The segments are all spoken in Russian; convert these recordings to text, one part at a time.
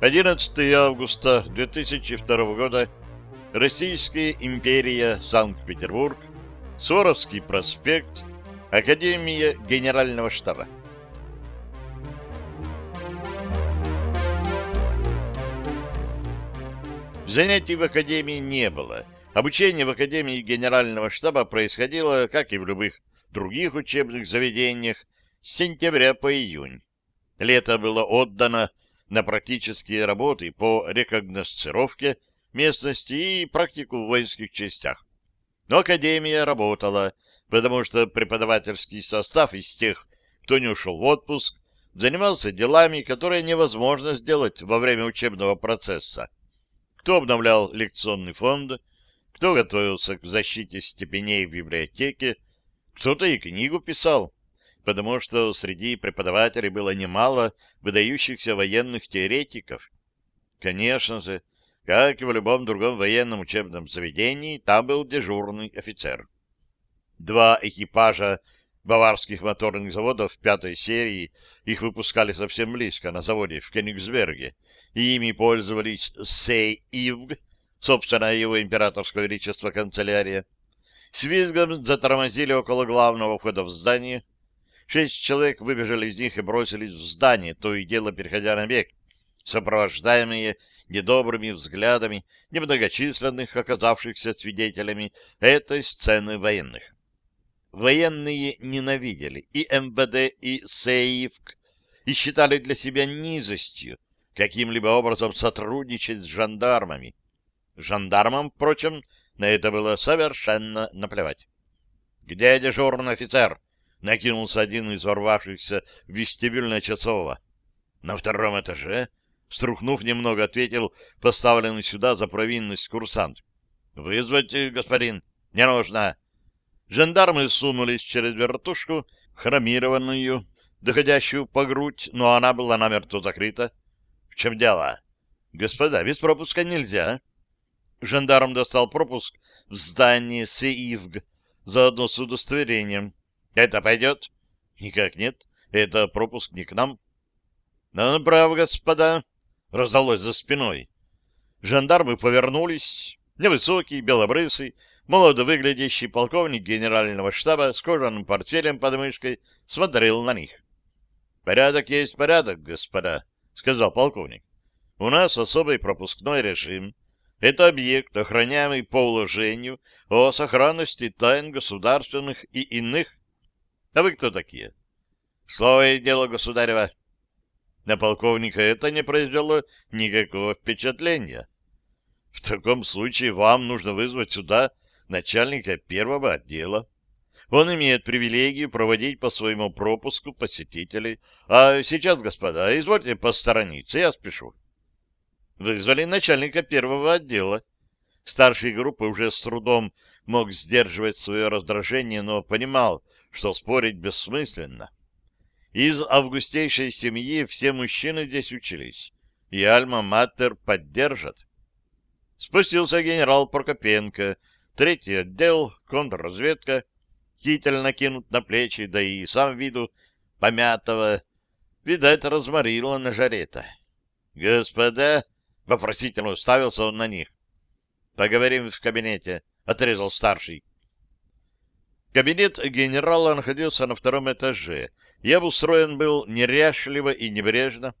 11 августа 2002 года. Российская империя, Санкт-Петербург, Суворовский проспект, Академия Генерального штаба. Занятий в Академии не было. Обучение в Академии Генерального штаба происходило, как и в любых других учебных заведениях, с сентября по июнь. Лето было отдано на практические работы по рекогносцировке местности и практику в воинских частях. Но Академия работала, потому что преподавательский состав из тех, кто не ушел в отпуск, занимался делами, которые невозможно сделать во время учебного процесса. Кто обновлял лекционный фонд, кто готовился к защите степеней в библиотеке, кто-то и книгу писал потому что среди преподавателей было немало выдающихся военных теоретиков. Конечно же, как и в любом другом военном учебном заведении, там был дежурный офицер. Два экипажа баварских моторных заводов пятой серии, их выпускали совсем близко, на заводе в Кенигсберге, и ими пользовались Сей-Ивг, собственно, его императорское величество канцелярия, с визгом затормозили около главного входа в здание, Шесть человек выбежали из них и бросились в здание, то и дело переходя на бег, сопровождаемые недобрыми взглядами немногочисленных оказавшихся свидетелями этой сцены военных. Военные ненавидели и МВД, и СЕИФК, и считали для себя низостью каким-либо образом сотрудничать с жандармами. Жандармам, впрочем, на это было совершенно наплевать. «Где дежурный офицер?» Накинулся один из ворвавшихся в вестибюль на Часова. На втором этаже, струхнув немного, ответил поставленный сюда за провинность курсант. — Вызвать, господин? Не нужно. Жандармы сунулись через вертушку, хромированную, доходящую по грудь, но она была намертво закрыта. — В чем дело? — Господа, без пропуска нельзя. Жандарм достал пропуск в здание СИИВГ, заодно с удостоверением. Это пойдет? Никак нет. Это пропуск не к нам. Ну, направо, господа, раздалось за спиной. Жандармы повернулись. Невысокий, белобрысый, молодо выглядящий полковник генерального штаба с кожаным портфелем под мышкой смотрел на них. «Порядок есть порядок, господа», — сказал полковник. «У нас особый пропускной режим. Это объект, охраняемый по уложению о сохранности тайн государственных и иных а вы кто такие? Слово и дело государева. На полковника это не произвело никакого впечатления. В таком случае вам нужно вызвать сюда начальника первого отдела. Он имеет привилегию проводить по своему пропуску посетителей. А сейчас, господа, извольте посторониться, я спешу. Вызвали начальника первого отдела. Старший группы уже с трудом мог сдерживать свое раздражение, но понимал, что спорить бессмысленно. Из августейшей семьи все мужчины здесь учились, и Альма-Матер поддержат. Спустился генерал Прокопенко, третий отдел, контрразведка, китель накинут на плечи, да и сам виду помятого, видать, разморило на жаре-то. «Господа!» — вопросительно уставился он на них. «Поговорим в кабинете», — отрезал старший. Кабинет генерала находился на втором этаже и обустроен был неряшливо и небрежно.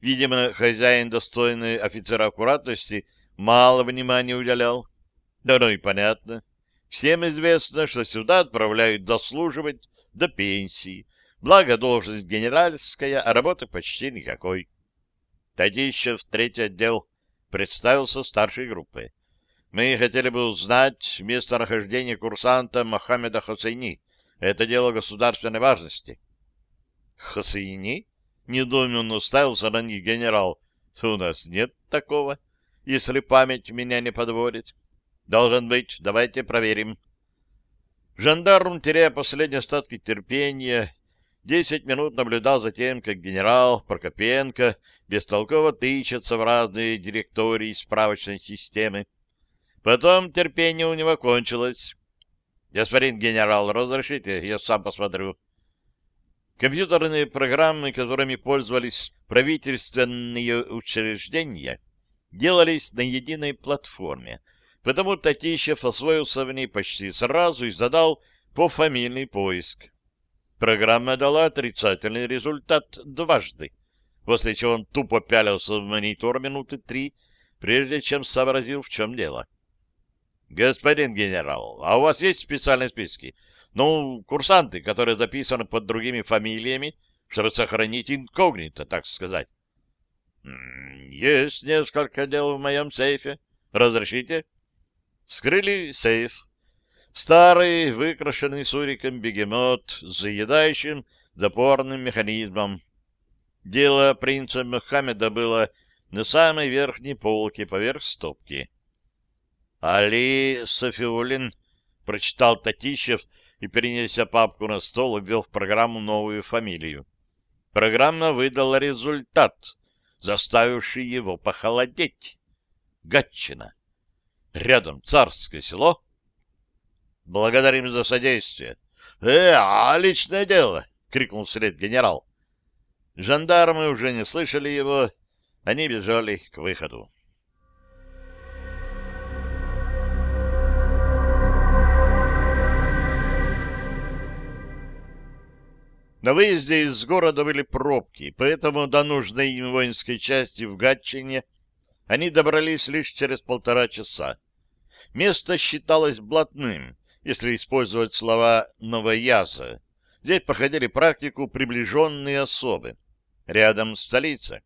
Видимо, хозяин, достойный офицера аккуратности, мало внимания уделял. Да ну и понятно. Всем известно, что сюда отправляют дослуживать до пенсии. Благо, должность генеральская, а работы почти никакой. Тадищев, третий отдел, представился старшей группой. Мы хотели бы узнать местонахождение курсанта Мохаммеда Хосейни. Это дело государственной важности. Хосейни? Недоуменно уставился на них генерал. У нас нет такого, если память меня не подводит. Должен быть, давайте проверим. Жандарм, теряя последние остатки терпения, десять минут наблюдал за тем, как генерал Прокопенко бестолково тычется в разные директории справочной системы, Потом терпение у него кончилось. Господин генерал, разрешите, я сам посмотрю. Компьютерные программы, которыми пользовались правительственные учреждения, делались на единой платформе, потому Татищев освоился в ней почти сразу и задал пофамильный поиск. Программа дала отрицательный результат дважды, после чего он тупо пялился в монитор минуты три, прежде чем сообразил, в чем дело. — Господин генерал, а у вас есть специальные списки? Ну, курсанты, которые записаны под другими фамилиями, чтобы сохранить инкогнито, так сказать. — Есть несколько дел в моем сейфе. Разрешите? Вскрыли сейф. Старый, выкрашенный суриком бегемот с заедающим запорным механизмом. Дело принца Мухаммеда было на самой верхней полке поверх стопки. «Али Софиулин», — прочитал Татищев и, перенеся папку на стол, ввел в программу новую фамилию. Программа выдала результат, заставивший его похолодеть. Гатчина. Рядом царское село, Благодарим за содействие. Э, а личное дело! — крикнул вслед генерал. Жандармы уже не слышали его, они бежали к выходу. На выезде из города были пробки, поэтому до нужной им воинской части в Гатчине они добрались лишь через полтора часа. Место считалось блатным, если использовать слова «новояза». Здесь проходили практику приближенные особы. Рядом столица.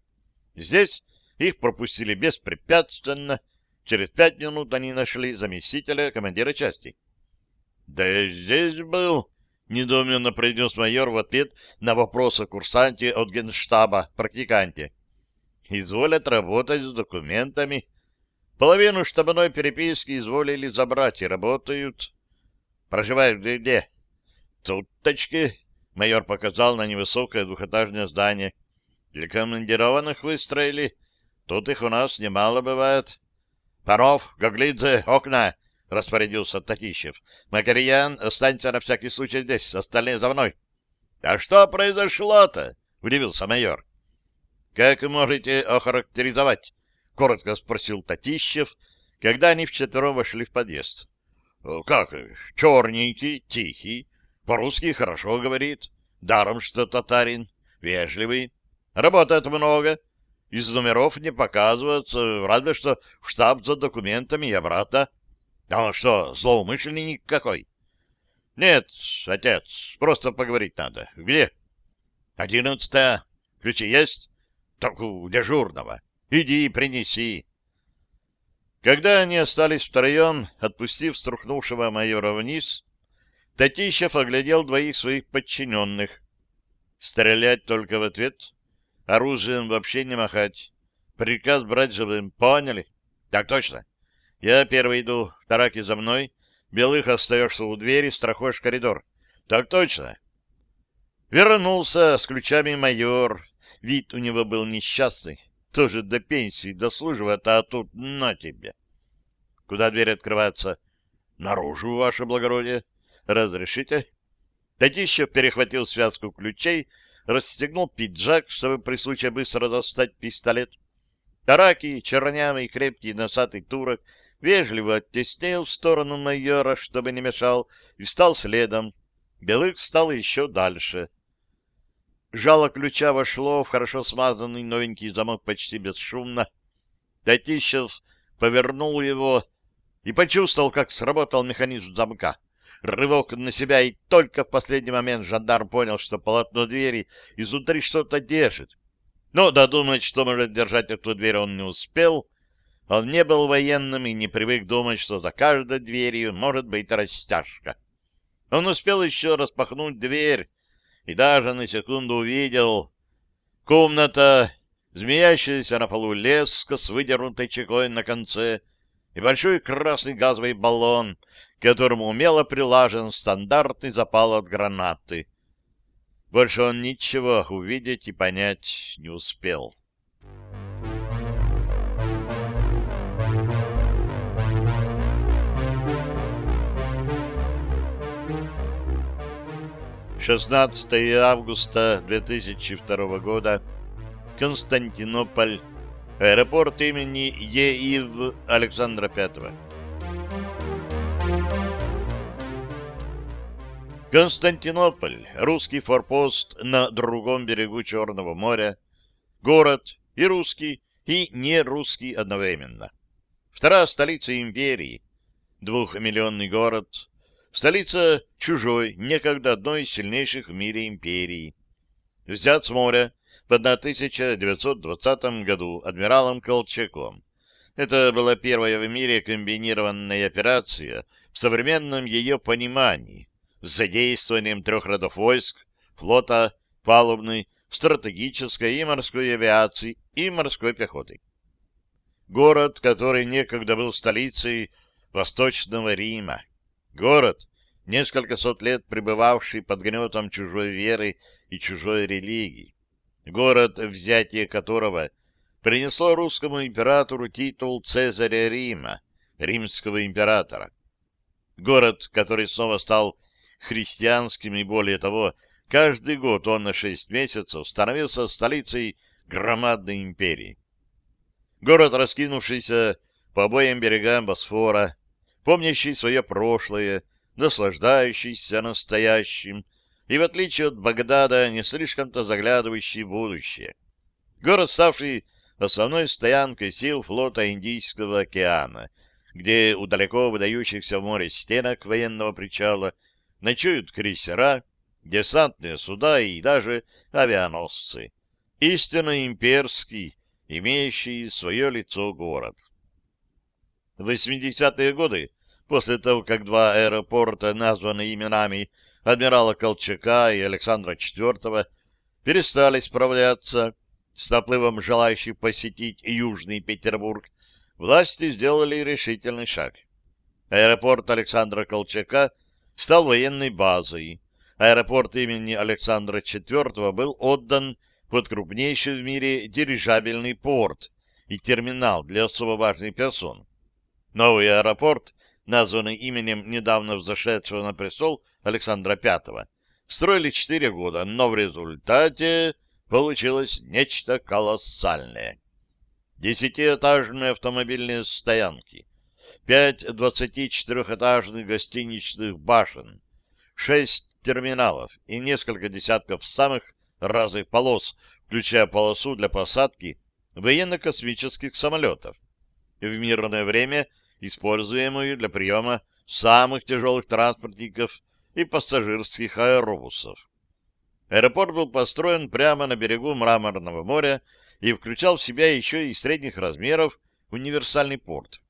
Здесь их пропустили беспрепятственно. Через пять минут они нашли заместителя командира части. «Да здесь был», — недоуменно произнес майор в ответ на вопрос о курсанте от генштаба, практиканте. «Изволят работать с документами. Половину штабной переписки изволили забрать и работают». Проживаешь где? где? Туточки. Майор показал на невысокое двухэтажное здание. Для командированных выстроили. Тут их у нас немало бывает. Паров, Гоглидзе, окна, распорядился Татищев. Макарьян, останься на всякий случай здесь, остальные за мной. А что произошло-то? Удивился майор. Как можете охарактеризовать? Коротко спросил Татищев, когда они вчетвером вошли в подъезд. — Как? Черненький, тихий, по-русски хорошо говорит. Даром, что татарин, вежливый. Работает много. Из номеров не показывается, разве что в штаб за документами и обратно. А он что, злоумышленник какой? Нет, отец, просто поговорить надо. Где? Одиннадцатая. Ключи есть? Так у дежурного. Иди принеси. Когда они остались втроем, отпустив струхнувшего майора вниз, Татищев оглядел двоих своих подчиненных. Стрелять только в ответ, оружием вообще не махать. Приказ брать живым. Поняли? Так точно. Я первый иду, Тараки за мной. Белых остаешься у двери, страхуешь коридор. Так точно. Вернулся с ключами майор. Вид у него был несчастный тоже до пенсии дослуживает, а тут на тебе. Куда дверь открывается? Наружу, ваше благородие. Разрешите? Татищев перехватил связку ключей, расстегнул пиджак, чтобы при случае быстро достать пистолет. Тараки, чернявый, крепкий, носатый турок, вежливо оттеснил в сторону майора, чтобы не мешал, и встал следом. Белых стал еще дальше. Жало ключа вошло в хорошо смазанный новенький замок почти бесшумно. Татищев повернул его и почувствовал, как сработал механизм замка. Рывок на себя, и только в последний момент жандарм понял, что полотно двери изнутри что-то держит. Но додумать, что может держать эту дверь, он не успел. Он не был военным и не привык думать, что за каждой дверью может быть растяжка. Он успел еще распахнуть дверь, и даже на секунду увидел комната, змеящаяся на полу леска с выдернутой чекой на конце, и большой красный газовый баллон, к которому умело прилажен стандартный запал от гранаты. Больше он ничего увидеть и понять не успел. 16 августа 2002 года. Константинополь. Аэропорт имени Еив Александра V. Константинополь, русский форпост на другом берегу Черного моря, город и русский, и не русский одновременно. Вторая столица империи, двухмиллионный город, столица чужой, некогда одной из сильнейших в мире империи. Взят с моря в 1920 году адмиралом Колчаком. Это была первая в мире комбинированная операция в современном ее понимании, с задействованием трех родов войск, флота, палубной, стратегической и морской авиации и морской пехоты. Город, который некогда был столицей Восточного Рима. Город, несколько сот лет пребывавший под гнетом чужой веры и чужой религии. Город, взятие которого принесло русскому императору титул Цезаря Рима, римского императора. Город, который снова стал христианским и, более того, каждый год он на шесть месяцев становился столицей громадной империи. Город, раскинувшийся по обоим берегам Босфора, помнящий свое прошлое, наслаждающийся настоящим и, в отличие от Багдада, не слишком-то заглядывающий в будущее. Город, ставший основной стоянкой сил флота Индийского океана, где у далеко выдающихся в море стенок военного причала ночуют крейсера, десантные суда и даже авианосцы. Истинно имперский, имеющий свое лицо город. В 80-е годы, после того, как два аэропорта, названы именами адмирала Колчака и Александра IV, перестали справляться с наплывом желающих посетить Южный Петербург, власти сделали решительный шаг. Аэропорт Александра Колчака стал военной базой. Аэропорт имени Александра IV был отдан под крупнейший в мире дирижабельный порт и терминал для особо важных персон. Новый аэропорт, названный именем недавно взошедшего на престол Александра V, строили четыре года, но в результате получилось нечто колоссальное. Десятиэтажные автомобильные стоянки, пять 24-этажных гостиничных башен, шесть терминалов и несколько десятков самых разных полос, включая полосу для посадки военно-космических самолетов, в мирное время используемую для приема самых тяжелых транспортников и пассажирских аэробусов. Аэропорт был построен прямо на берегу Мраморного моря и включал в себя еще и средних размеров универсальный порт.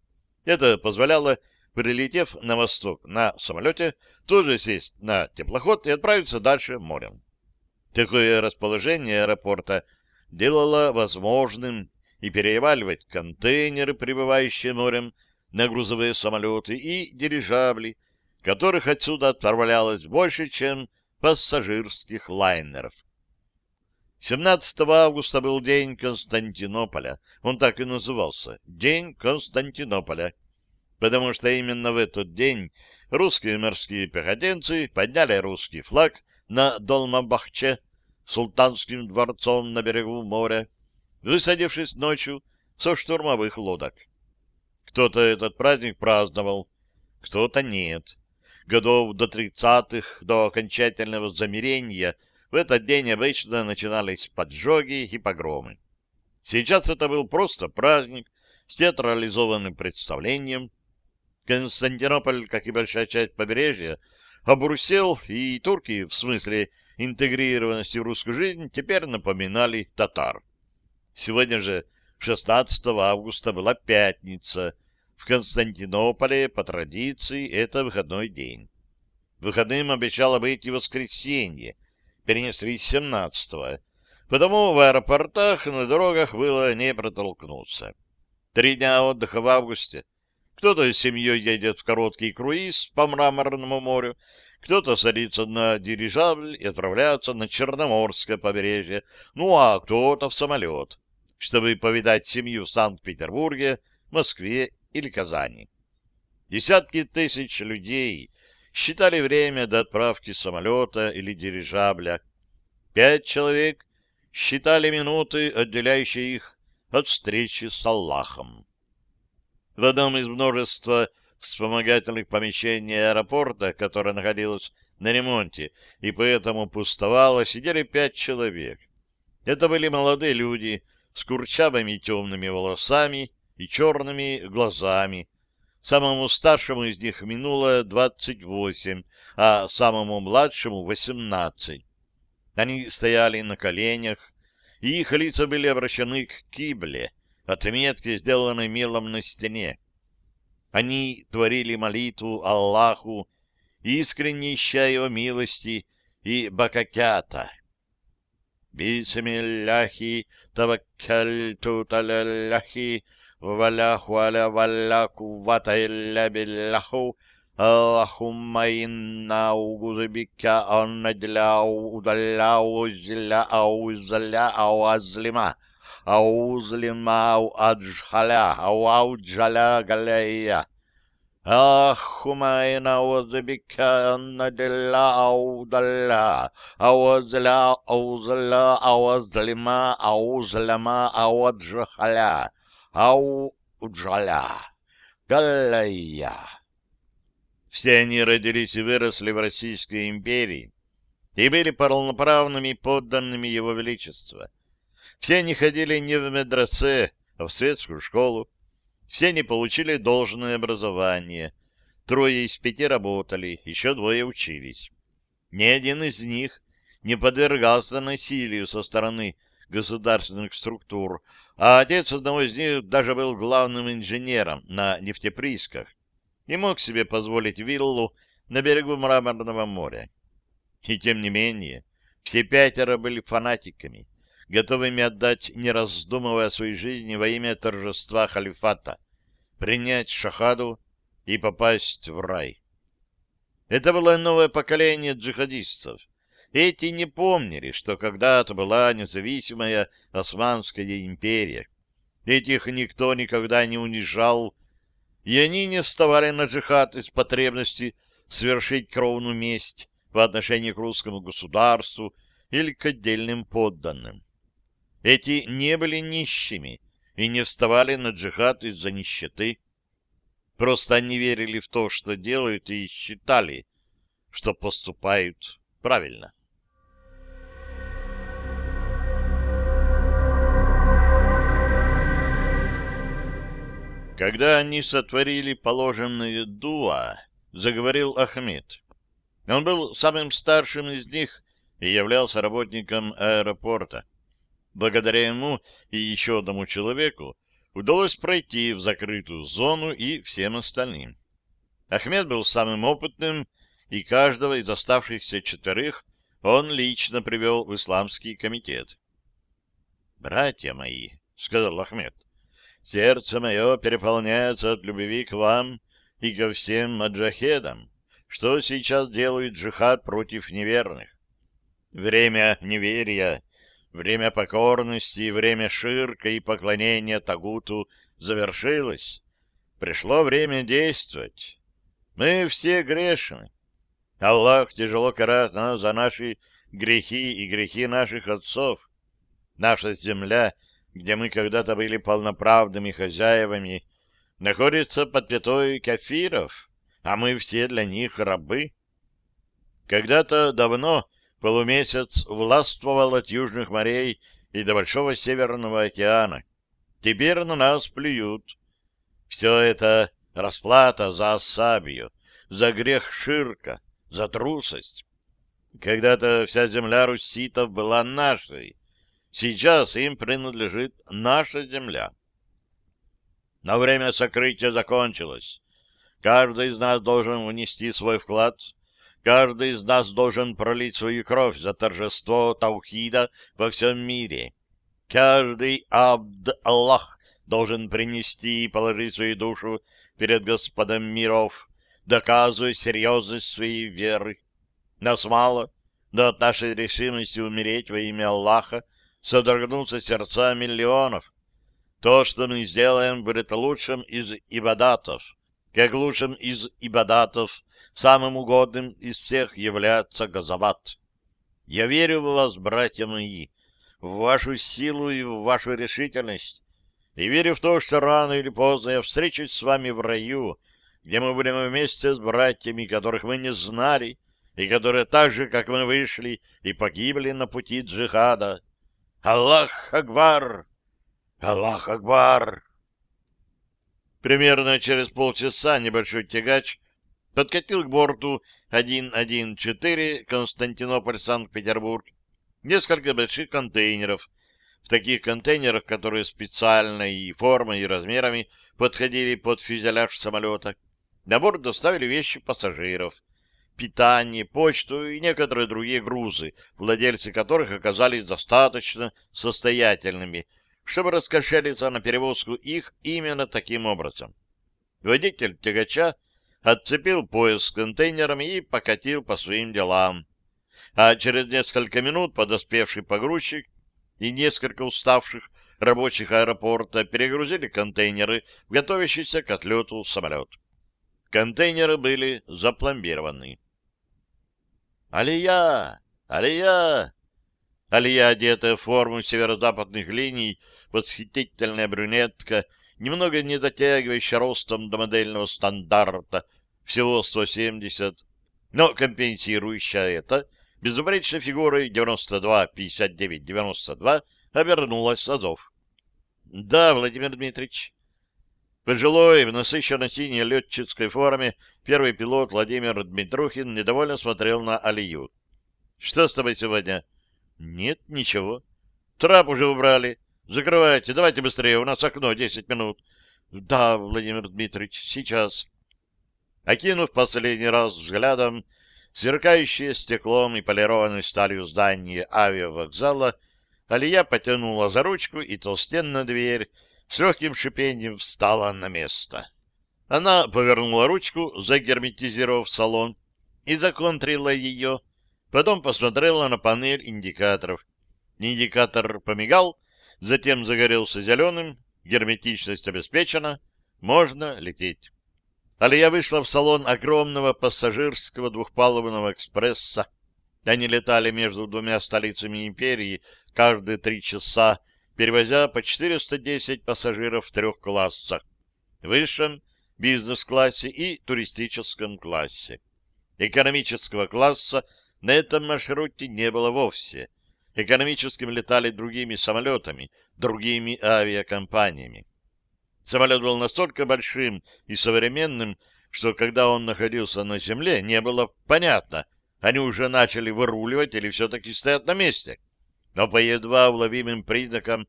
Это позволяло, прилетев на восток на самолете, тоже сесть на теплоход и отправиться дальше морем. Такое расположение аэропорта делало возможным и переваливать контейнеры, прибывающие морем, на грузовые самолеты и дирижабли, которых отсюда отправлялось больше, чем пассажирских лайнеров. 17 августа был день Константинополя. Он так и назывался — День Константинополя. Потому что именно в этот день русские морские пехотинцы подняли русский флаг на Долмабахче, султанским дворцом на берегу моря, высадившись ночью со штурмовых лодок. Кто-то этот праздник праздновал, кто-то нет. Годов до тридцатых, до окончательного замирения — в этот день обычно начинались поджоги и погромы. Сейчас это был просто праздник с театрализованным представлением. Константинополь, как и большая часть побережья, обрусел, и турки, в смысле интегрированности в русскую жизнь, теперь напоминали татар. Сегодня же, 16 августа, была пятница. В Константинополе, по традиции, это выходной день. Выходным обещало быть и воскресенье, перенесли с 17-го, потому в аэропортах на дорогах было не протолкнуться. Три дня отдыха в августе. Кто-то с семьей едет в короткий круиз по Мраморному морю, кто-то садится на дирижабль и отправляется на Черноморское побережье, ну а кто-то в самолет, чтобы повидать семью в Санкт-Петербурге, Москве или Казани. Десятки тысяч людей считали время до отправки самолета или дирижабля. Пять человек считали минуты, отделяющие их от встречи с Аллахом. В одном из множества вспомогательных помещений аэропорта, которое находилось на ремонте и поэтому пустовало, сидели пять человек. Это были молодые люди с курчавыми темными волосами и черными глазами. Самому старшему из них минуло двадцать восемь, а самому младшему — восемнадцать. Они стояли на коленях, и их лица были обращены к кибле, отметке, сделанной мелом на стене. Они творили молитву Аллаху, искренне ища его милости и бакакята. بسم الله توكلت على الله ولا حول ولا قوة إلا بالله اللهم إنا أعوذ بك أن نجل أو أضل أو أزل أو أزل أو أظلم أو أظلم أو أجهل أو أجهل علي даля ау зля ау зля ау азлима ау злима ау аджхаля ау уджаля галея все они родились и выросли в Российской империи и были полноправными подданными Его Величества. Все они ходили не в медресе, а в светскую школу. Все они получили должное образование. Трое из пяти работали, еще двое учились. Ни один из них не подвергался насилию со стороны государственных структур, а отец одного из них даже был главным инженером на нефтеприисках и мог себе позволить виллу на берегу Мраморного моря. И тем не менее, все пятеро были фанатиками, готовыми отдать, не раздумывая своей жизни во имя торжества халифата, принять шахаду и попасть в рай. Это было новое поколение джихадистов. Эти не помнили, что когда-то была независимая Османская империя. Этих никто никогда не унижал и они не вставали на джихад из потребности совершить кровную месть по отношению к русскому государству или к отдельным подданным. Эти не были нищими и не вставали на джихад из-за нищеты. Просто они верили в то, что делают, и считали, что поступают правильно. Когда они сотворили положенные дуа, заговорил Ахмед. Он был самым старшим из них и являлся работником аэропорта. Благодаря ему и еще одному человеку удалось пройти в закрытую зону и всем остальным. Ахмед был самым опытным, и каждого из оставшихся четверых он лично привел в исламский комитет. «Братья мои», — сказал Ахмед, — Сердце мое переполняется от любви к вам и ко всем маджахедам, что сейчас делает джихад против неверных. Время неверия, время покорности, время ширка и поклонения Тагуту завершилось. Пришло время действовать. Мы все грешны. Аллах тяжело карает нас за наши грехи и грехи наших отцов. Наша земля — где мы когда-то были полноправными хозяевами, находится под пятой кафиров, а мы все для них рабы. Когда-то давно полумесяц властвовал от южных морей и до Большого Северного океана. Теперь на нас плюют. Все это расплата за осабию, за грех ширка, за трусость. Когда-то вся земля руситов была нашей, Сейчас им принадлежит наша земля. Но время сокрытия закончилось. Каждый из нас должен внести свой вклад. Каждый из нас должен пролить свою кровь за торжество Таухида во всем мире. Каждый Абд Аллах должен принести и положить свою душу перед Господом миров, доказывая серьезность своей веры. Нас мало, но от нашей решимости умереть во имя Аллаха содрогнутся сердца миллионов. То, что мы сделаем, будет лучшим из ибадатов. Как лучшим из ибадатов, самым угодным из всех является газават. Я верю в вас, братья мои, в вашу силу и в вашу решительность, и верю в то, что рано или поздно я встречусь с вами в раю, где мы будем вместе с братьями, которых мы не знали, и которые так же, как мы вышли и погибли на пути джихада. Аллах Акбар! Аллах Акбар! Примерно через полчаса небольшой тягач подкатил к борту 114 Константинополь-Санкт-Петербург несколько больших контейнеров. В таких контейнерах, которые специально и формой, и размерами подходили под фюзеляж самолета, на борт доставили вещи пассажиров, питание, почту и некоторые другие грузы, владельцы которых оказались достаточно состоятельными, чтобы раскошелиться на перевозку их именно таким образом. Водитель тягача отцепил пояс с контейнерами и покатил по своим делам. А через несколько минут подоспевший погрузчик и несколько уставших рабочих аэропорта перегрузили контейнеры в готовящийся к отлету самолет. Контейнеры были запломбированы. «Алия! Алия!» Алия, одетая в форму северо-западных линий, восхитительная брюнетка, немного не дотягивающая ростом до модельного стандарта, всего 170, но компенсирующая это, безупречной фигурой 92-59-92, обернулась Азов. — Да, Владимир Дмитриевич. Пожилой, в насыщенно синей летческой форме, первый пилот Владимир Дмитрухин недовольно смотрел на Алию. — Что с тобой сегодня? — Нет, ничего. — Трап уже убрали. Закрывайте, давайте быстрее, у нас окно, десять минут. — Да, Владимир Дмитриевич, сейчас. Окинув последний раз взглядом сверкающее стеклом и полированной сталью здание авиавокзала, Алия потянула за ручку, и толстенная дверь с легким шипением встала на место. Она повернула ручку, загерметизировав салон, и законтрила ее. Потом посмотрела на панель индикаторов. Индикатор помигал, затем загорелся зеленым, герметичность обеспечена, можно лететь. Алия вышла в салон огромного пассажирского двухпалубного экспресса. Они летали между двумя столицами империи каждые три часа, перевозя по 410 пассажиров в трех классах — высшем, бизнес-классе и туристическом классе. Экономического класса на этом маршруте не было вовсе. Экономическим летали другими самолетами, другими авиакомпаниями. Самолет был настолько большим и современным, что когда он находился на земле, не было понятно, они уже начали выруливать или все-таки стоят на месте но по едва уловимым признакам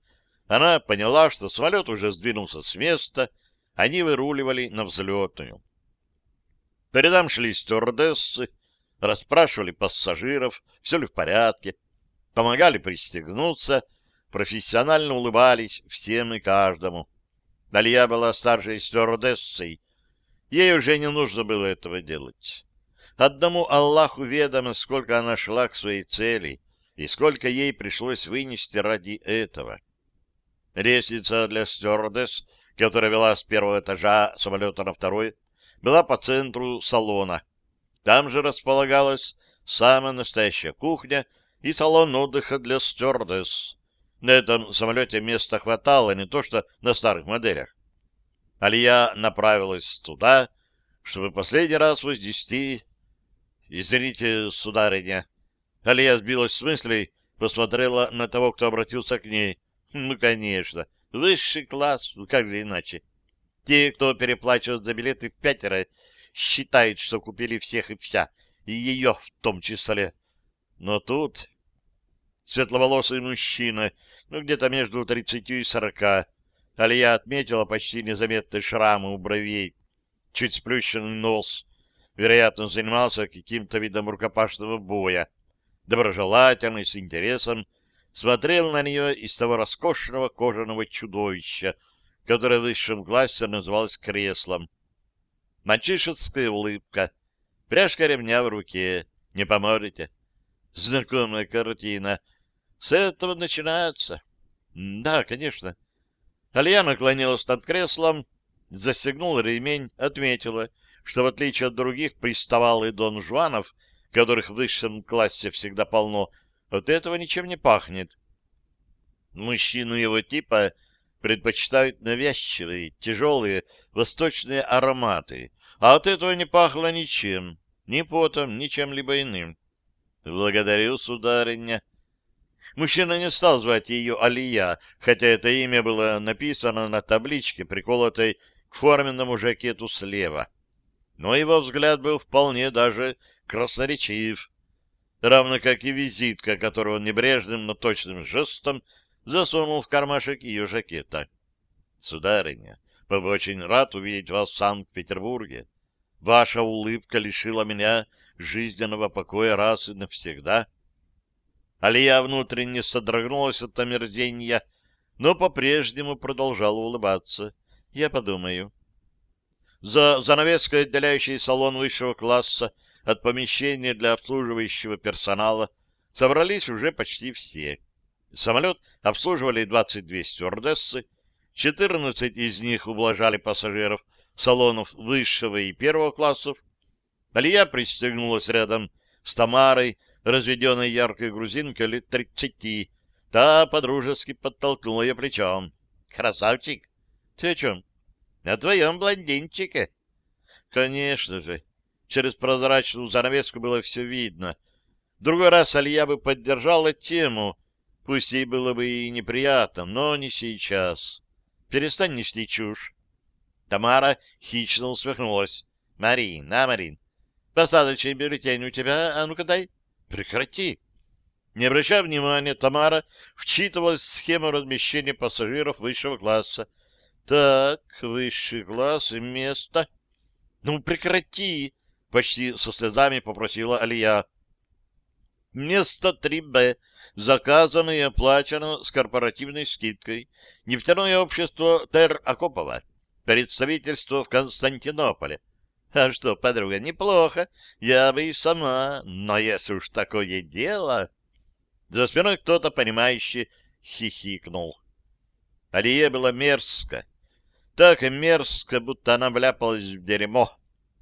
она поняла, что самолет уже сдвинулся с места, они выруливали на взлетную. Передам шли стюардессы, расспрашивали пассажиров, все ли в порядке, помогали пристегнуться, профессионально улыбались всем и каждому. Алия была старшей стюардессой, ей уже не нужно было этого делать. Одному Аллаху ведомо, сколько она шла к своей цели — и сколько ей пришлось вынести ради этого. Лестница для стюардесс, которая вела с первого этажа самолета на второй, была по центру салона. Там же располагалась самая настоящая кухня и салон отдыха для стюардесс. На этом самолете места хватало не то что на старых моделях. Алия направилась туда, чтобы последний раз вознести... Извините, сударыня, Алия сбилась с мыслей, посмотрела на того, кто обратился к ней. Ну, конечно, высший класс, ну как же иначе. Те, кто переплачивает за билеты в пятеро, считают, что купили всех и вся, и ее в том числе. Но тут светловолосый мужчина, ну, где-то между тридцатью и сорока. Алия отметила почти незаметные шрамы у бровей, чуть сплющенный нос. Вероятно, занимался каким-то видом рукопашного боя доброжелательно с интересом смотрел на нее из того роскошного кожаного чудовища, которое в высшем классе называлось креслом. Мальчишеская улыбка, пряжка ремня в руке, не поможете. Знакомая картина. С этого начинается. Да, конечно. Алия наклонилась над креслом, застегнул ремень, отметила, что в отличие от других приставал и Дон Жуанов, которых в высшем классе всегда полно, от этого ничем не пахнет. Мужчину его типа предпочитают навязчивые, тяжелые восточные ароматы, а от этого не пахло ничем, ни потом, ни чем-либо иным. Благодарю, сударыня. Мужчина не стал звать ее Алия, хотя это имя было написано на табличке, приколотой к форменному жакету слева. Но его взгляд был вполне даже красноречив, равно как и визитка, которую он небрежным, но точным жестом засунул в кармашек ее жакета. «Сударыня, был бы очень рад увидеть вас в Санкт-Петербурге. Ваша улыбка лишила меня жизненного покоя раз и навсегда». Алия внутренне содрогнулась от омерзения, но по-прежнему продолжала улыбаться. Я подумаю. За занавеской, отделяющей салон высшего класса от помещения для обслуживающего персонала, собрались уже почти все. Самолет обслуживали 22 стюардессы, 14 из них ублажали пассажиров салонов высшего и первого классов. Алия пристегнулась рядом с Тамарой, разведенной яркой грузинкой лет тридцати. Та подружески подтолкнула ее плечом. «Красавчик! Ты о чем?» «О твоем блондинчике!» «Конечно же!» Через прозрачную занавеску было все видно. В другой раз Алия бы поддержала тему, пусть ей было бы и неприятно, но не сейчас. Перестань нести чушь. Тамара хищно усмехнулась. — Марин, а, Марин, посадочный бюллетень у тебя, а ну-ка дай. Прекрати. Не обращая внимания, Тамара вчитывалась в схему размещения пассажиров высшего класса. Так, высший класс и место. Ну, прекрати, почти со слезами попросила Алия. Место 3Б заказано и оплачено с корпоративной скидкой. Нефтяное общество Тер Акопова. Представительство в Константинополе. А что, подруга, неплохо. Я бы и сама. Но если уж такое дело... За спиной кто-то, понимающий, хихикнул. Алие было мерзко. Так мерзко, будто она вляпалась в дерьмо.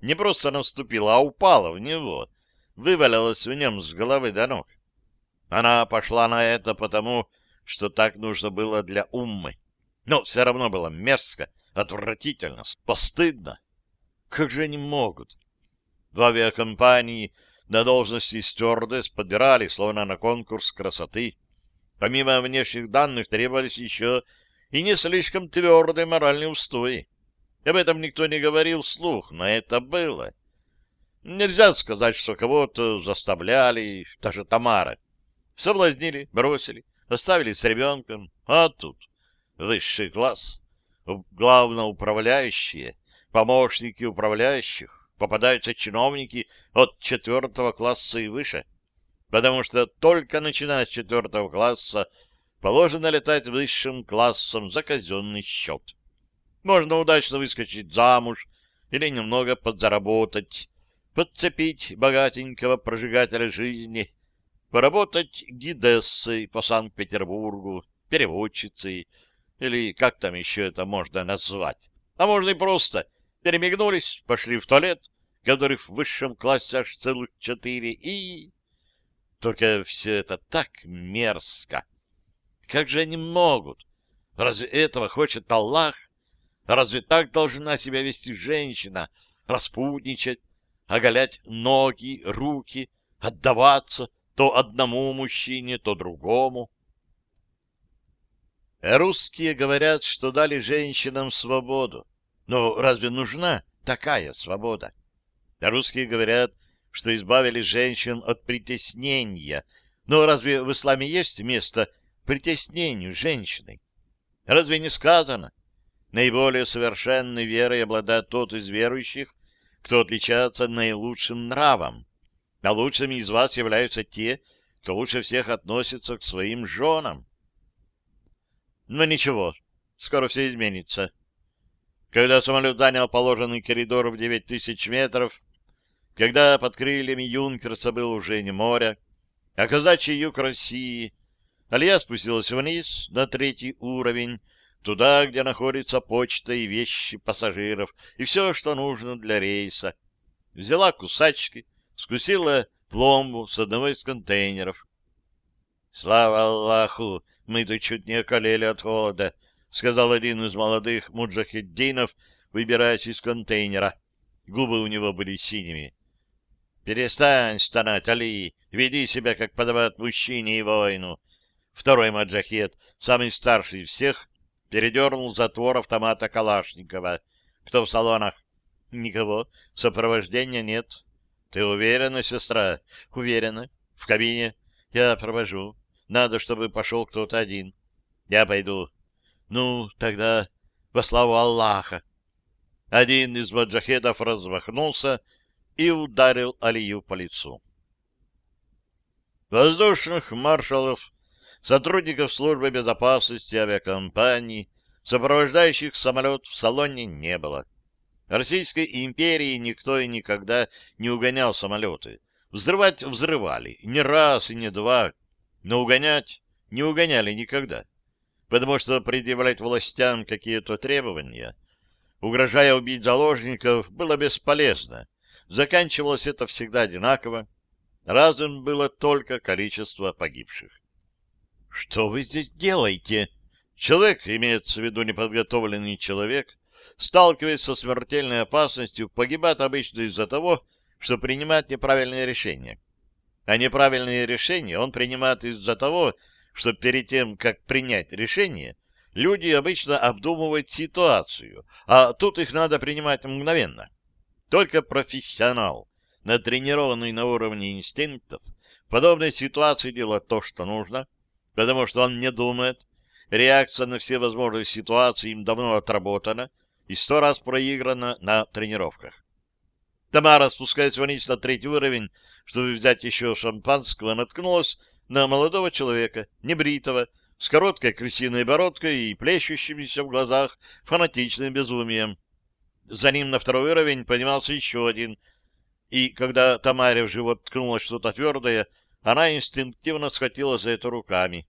Не просто наступила, а упала в него. Вывалилась в нем с головы до ног. Она пошла на это потому, что так нужно было для Уммы. Но все равно было мерзко, отвратительно, постыдно. Как же они могут? В авиакомпании на должности стюардесс подбирали, словно на конкурс красоты. Помимо внешних данных требовались еще и не слишком твердые моральные устои. Об этом никто не говорил вслух, но это было. Нельзя сказать, что кого-то заставляли, даже Тамара. Соблазнили, бросили, оставили с ребенком. А тут высший класс, главноуправляющие, помощники управляющих, попадаются чиновники от четвертого класса и выше, потому что только начиная с четвертого класса положено летать высшим классом за казенный счет. Можно удачно выскочить замуж или немного подзаработать, подцепить богатенького прожигателя жизни, поработать гидессой по Санкт-Петербургу, переводчицей, или как там еще это можно назвать. А можно и просто перемигнулись, пошли в туалет, которых в высшем классе аж целых четыре, и... Только все это так мерзко. Как же они могут? Разве этого хочет Аллах? Разве так должна себя вести женщина? Распутничать, оголять ноги, руки, отдаваться то одному мужчине, то другому? Русские говорят, что дали женщинам свободу. Но разве нужна такая свобода? Русские говорят, что избавили женщин от притеснения. Но разве в исламе есть место притеснению женщины? Разве не сказано? Наиболее совершенной верой обладает тот из верующих, кто отличается наилучшим нравом. А лучшими из вас являются те, кто лучше всех относится к своим женам. Но ничего, скоро все изменится. Когда самолет занял положенный коридор в девять тысяч метров, когда под крыльями Юнкерса было уже не море, а казачий юг России, Алия спустилась вниз на третий уровень, туда, где находится почта и вещи пассажиров, и все, что нужно для рейса. Взяла кусачки, скусила пломбу с одного из контейнеров. «Слава Аллаху! Мы тут чуть не околели от холода», — сказал один из молодых муджахеддинов, выбираясь из контейнера. Губы у него были синими. «Перестань стонать, Али! Веди себя, как подобает мужчине и воину!» Второй маджахет, самый старший всех, передернул затвор автомата Калашникова. «Кто в салонах?» «Никого. Сопровождения нет». «Ты уверена, сестра?» «Уверена. В кабине. Я провожу. Надо, чтобы пошел кто-то один. Я пойду». «Ну, тогда во славу Аллаха». Один из маджахедов размахнулся и ударил Алию по лицу. Воздушных маршалов, сотрудников службы безопасности авиакомпаний, сопровождающих самолет в салоне не было. Российской империи никто и никогда не угонял самолеты. Взрывать взрывали, не раз и не два, но угонять не угоняли никогда, потому что предъявлять властям какие-то требования угрожая убить заложников, было бесполезно. Заканчивалось это всегда одинаково. Разным было только количество погибших. «Что вы здесь делаете?» Человек, имеется в виду неподготовленный человек, сталкиваясь со смертельной опасностью, погибает обычно из-за того, что принимает неправильные решения. А неправильные решения он принимает из-за того, что перед тем, как принять решение, Люди обычно обдумывают ситуацию, а тут их надо принимать мгновенно. Только профессионал, натренированный на уровне инстинктов, в подобной ситуации делает то, что нужно, потому что он не думает. Реакция на все возможные ситуации им давно отработана и сто раз проиграна на тренировках. Тамара, спускаясь вниз на третий уровень, чтобы взять еще шампанского, наткнулась на молодого человека, небритого, с короткой крысиной бородкой и плещущимися в глазах фанатичным безумием. За ним на второй уровень поднимался еще один, и когда Тамаре в живот ткнулось что-то твердое, она инстинктивно схватила за это руками.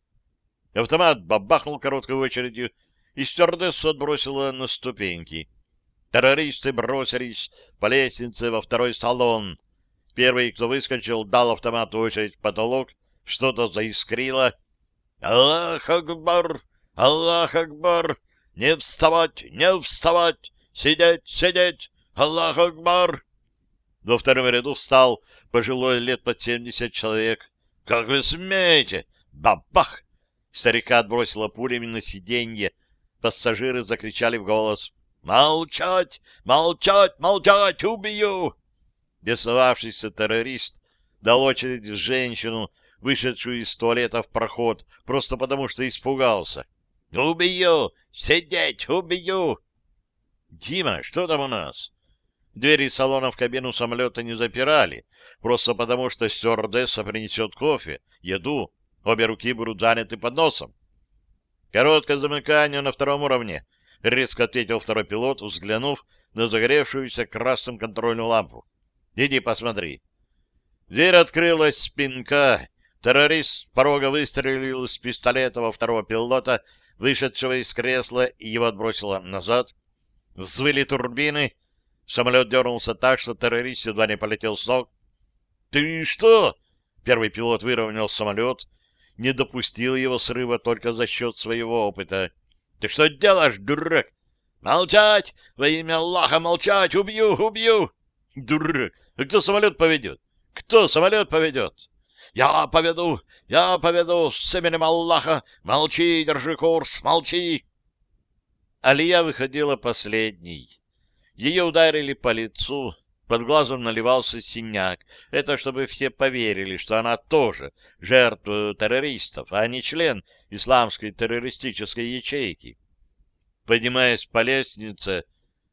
Автомат бабахнул короткой очередью, и стюардессу отбросила на ступеньки. Террористы бросились по лестнице во второй салон. Первый, кто выскочил, дал автомату очередь в потолок, что-то заискрило, «Аллах Акбар! Аллах Акбар! Не вставать! Не вставать! Сидеть! Сидеть! Аллах Акбар!» Во втором ряду встал пожилой лет под семьдесят человек. «Как вы смеете?» «Бабах!» Старика отбросило пулями на сиденье. Пассажиры закричали в голос. «Молчать! Молчать! Молчать! Убью!» Бесовавшийся террорист дал очередь в женщину, вышедшую из туалета в проход, просто потому что испугался. «Убью! Сидеть! Убью!» «Дима, что там у нас?» Двери салона в кабину самолета не запирали, просто потому что стюардесса принесет кофе, еду, обе руки будут заняты под носом. «Короткое замыкание на втором уровне», — резко ответил второй пилот, взглянув на загоревшуюся красным контрольную лампу. «Иди посмотри». Дверь открылась спинка, Террорист с порога выстрелил из пистолета во второго пилота, вышедшего из кресла, и его отбросило назад. Взвыли турбины. Самолет дернулся так, что террорист едва не полетел с ног. «Ты что?» Первый пилот выровнял самолет, не допустил его срыва только за счет своего опыта. «Ты что делаешь, дурак?» «Молчать! Во имя Аллаха молчать! Убью! Убью!» «Дурак! А кто самолет поведет? Кто самолет поведет?» Я поведу, я поведу с именем Аллаха. Молчи, держи курс, молчи. Алия выходила последней. Ее ударили по лицу, под глазом наливался синяк. Это чтобы все поверили, что она тоже жертва террористов, а не член исламской террористической ячейки. Поднимаясь по лестнице,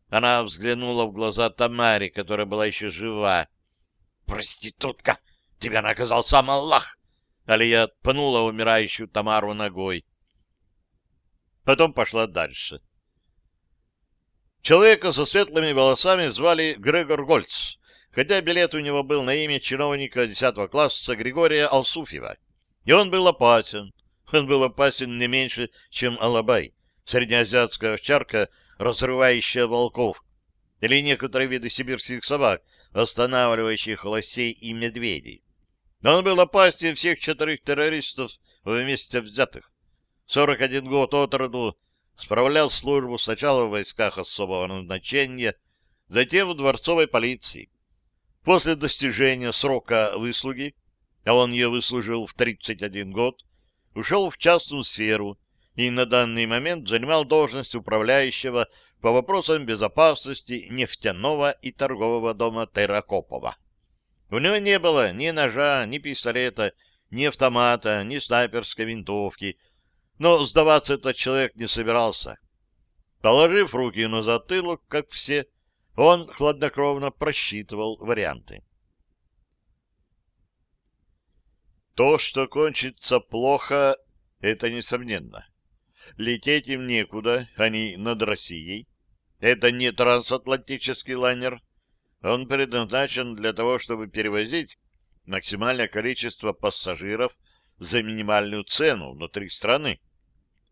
она взглянула в глаза Тамаре, которая была еще жива. «Проститутка!» Тебя наказал сам Аллах. Алия пнула умирающую Тамару ногой. Потом пошла дальше. Человека со светлыми волосами звали Грегор Гольц, хотя билет у него был на имя чиновника 10 класса Григория Алсуфьева. И он был опасен. Он был опасен не меньше, чем Алабай, среднеазиатская овчарка, разрывающая волков, или некоторые виды сибирских собак, останавливающих лосей и медведей. Он был опаснее всех четырех террористов вместе взятых. 41 год от роду справлял службу сначала в войсках особого назначения, затем в дворцовой полиции. После достижения срока выслуги, а он ее выслужил в 31 год, ушел в частную сферу и на данный момент занимал должность управляющего по вопросам безопасности нефтяного и торгового дома Терракопова. У него не было ни ножа, ни пистолета, ни автомата, ни снайперской винтовки, но сдаваться этот человек не собирался. Положив руки на затылок, как все, он хладнокровно просчитывал варианты. То, что кончится плохо, это несомненно. Лететь им некуда, они над Россией. Это не трансатлантический лайнер. Он предназначен для того, чтобы перевозить максимальное количество пассажиров за минимальную цену внутри страны.